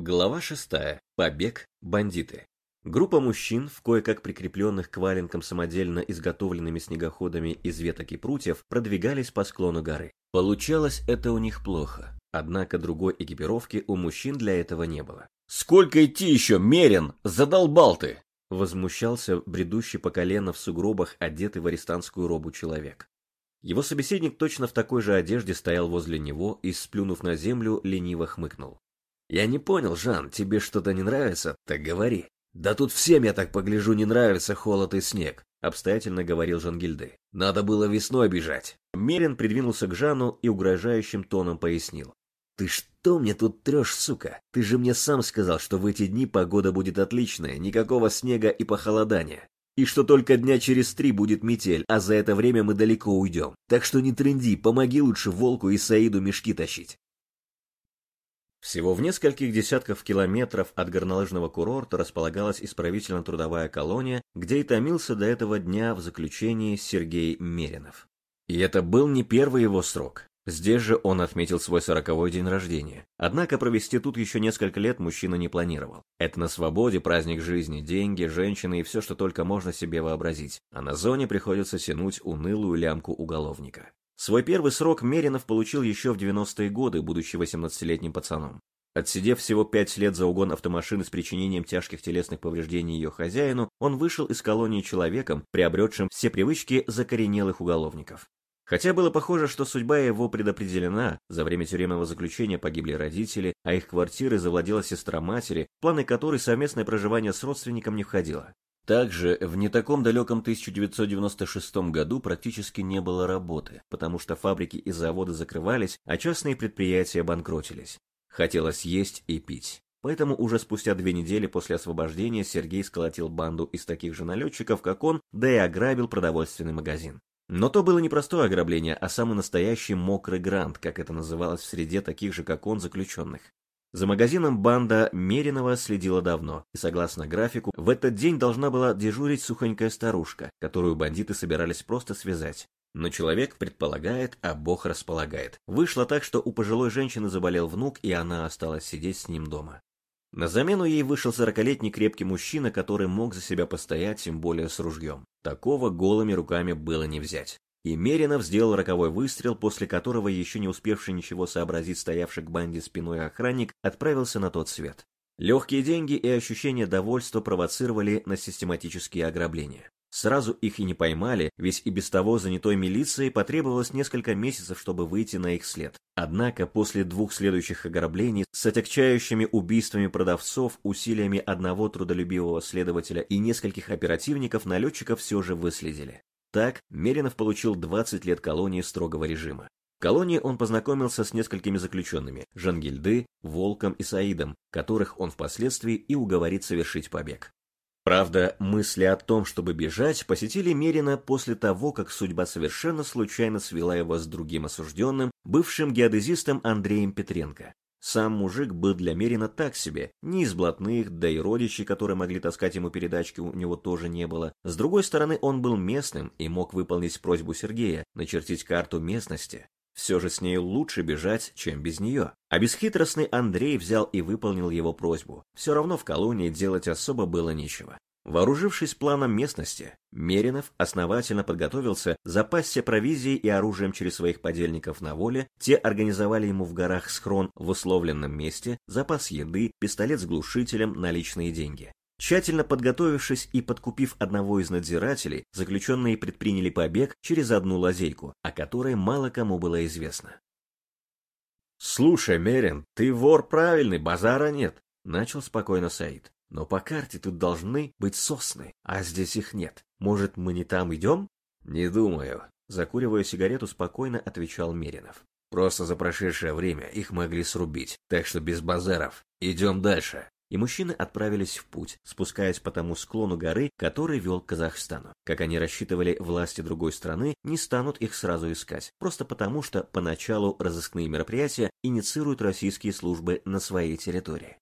Глава 6. Побег. Бандиты. Группа мужчин, в кое-как прикрепленных к валенкам самодельно изготовленными снегоходами из веток и прутьев, продвигались по склону горы. Получалось это у них плохо, однако другой экипировки у мужчин для этого не было. «Сколько идти еще, Мерин? Задолбал ты!» Возмущался бредущий по колено в сугробах, одетый в арестантскую робу человек. Его собеседник точно в такой же одежде стоял возле него и, сплюнув на землю, лениво хмыкнул. Я не понял, Жан, тебе что-то не нравится? Так говори. Да тут всем, я так погляжу, не нравится холод и снег, обстоятельно говорил Жангильды. Надо было весной бежать. Мерин придвинулся к Жану и угрожающим тоном пояснил. Ты что мне тут трешь, сука? Ты же мне сам сказал, что в эти дни погода будет отличная, никакого снега и похолодания. И что только дня через три будет метель, а за это время мы далеко уйдем. Так что не тренди, помоги лучше Волку и Саиду мешки тащить. Всего в нескольких десятках километров от горнолыжного курорта располагалась исправительно-трудовая колония, где и томился до этого дня в заключении Сергей Меринов. И это был не первый его срок. Здесь же он отметил свой сороковой день рождения. Однако провести тут еще несколько лет мужчина не планировал. Это на свободе праздник жизни, деньги, женщины и все, что только можно себе вообразить. А на зоне приходится тянуть унылую лямку уголовника. Свой первый срок Меринов получил еще в 90-е годы, будучи 18-летним пацаном. Отсидев всего пять лет за угон автомашины с причинением тяжких телесных повреждений ее хозяину, он вышел из колонии человеком, приобретшим все привычки закоренелых уголовников. Хотя было похоже, что судьба его предопределена, за время тюремного заключения погибли родители, а их квартиры завладела сестра матери, планы которой совместное проживание с родственником не входило. Также в не таком далеком 1996 году практически не было работы, потому что фабрики и заводы закрывались, а частные предприятия банкротились. Хотелось есть и пить. Поэтому уже спустя две недели после освобождения Сергей сколотил банду из таких же налетчиков, как он, да и ограбил продовольственный магазин. Но то было не простое ограбление, а самый настоящий мокрый грант, как это называлось в среде таких же, как он, заключенных. За магазином банда Меринова следила давно, и согласно графику, в этот день должна была дежурить сухонькая старушка, которую бандиты собирались просто связать. Но человек предполагает, а Бог располагает. Вышло так, что у пожилой женщины заболел внук, и она осталась сидеть с ним дома. На замену ей вышел сорокалетний крепкий мужчина, который мог за себя постоять, тем более с ружьем. Такого голыми руками было не взять. И Меринов сделал роковой выстрел, после которого еще не успевший ничего сообразить стоявший к банде спиной охранник отправился на тот свет. Легкие деньги и ощущение довольства провоцировали на систематические ограбления. Сразу их и не поймали, ведь и без того занятой милицией потребовалось несколько месяцев, чтобы выйти на их след. Однако после двух следующих ограблений с отягчающими убийствами продавцов, усилиями одного трудолюбивого следователя и нескольких оперативников налетчиков все же выследили. Так, Меринов получил 20 лет колонии строгого режима. В колонии он познакомился с несколькими заключенными – Жангильды, Волком и Саидом, которых он впоследствии и уговорит совершить побег. Правда, мысли о том, чтобы бежать, посетили Мерина после того, как судьба совершенно случайно свела его с другим осужденным, бывшим геодезистом Андреем Петренко. Сам мужик был для Мерина так себе, не из блатных, да и родичей, которые могли таскать ему передачки, у него тоже не было. С другой стороны, он был местным и мог выполнить просьбу Сергея, начертить карту местности. Все же с нею лучше бежать, чем без нее. А бесхитростный Андрей взял и выполнил его просьбу. Все равно в колонии делать особо было нечего. Вооружившись планом местности, Меринов основательно подготовился, запасся провизией и оружием через своих подельников на воле, те организовали ему в горах схрон в условленном месте, запас еды, пистолет с глушителем, наличные деньги. Тщательно подготовившись и подкупив одного из надзирателей, заключенные предприняли побег через одну лазейку, о которой мало кому было известно. «Слушай, Мерин, ты вор правильный, базара нет», — начал спокойно Саид. Но по карте тут должны быть сосны, а здесь их нет. Может, мы не там идем? Не думаю. Закуривая сигарету, спокойно отвечал Меринов. Просто за прошедшее время их могли срубить, так что без базаров. Идем дальше. И мужчины отправились в путь, спускаясь по тому склону горы, который вел к Казахстану. Как они рассчитывали, власти другой страны не станут их сразу искать, просто потому что поначалу разыскные мероприятия инициируют российские службы на своей территории.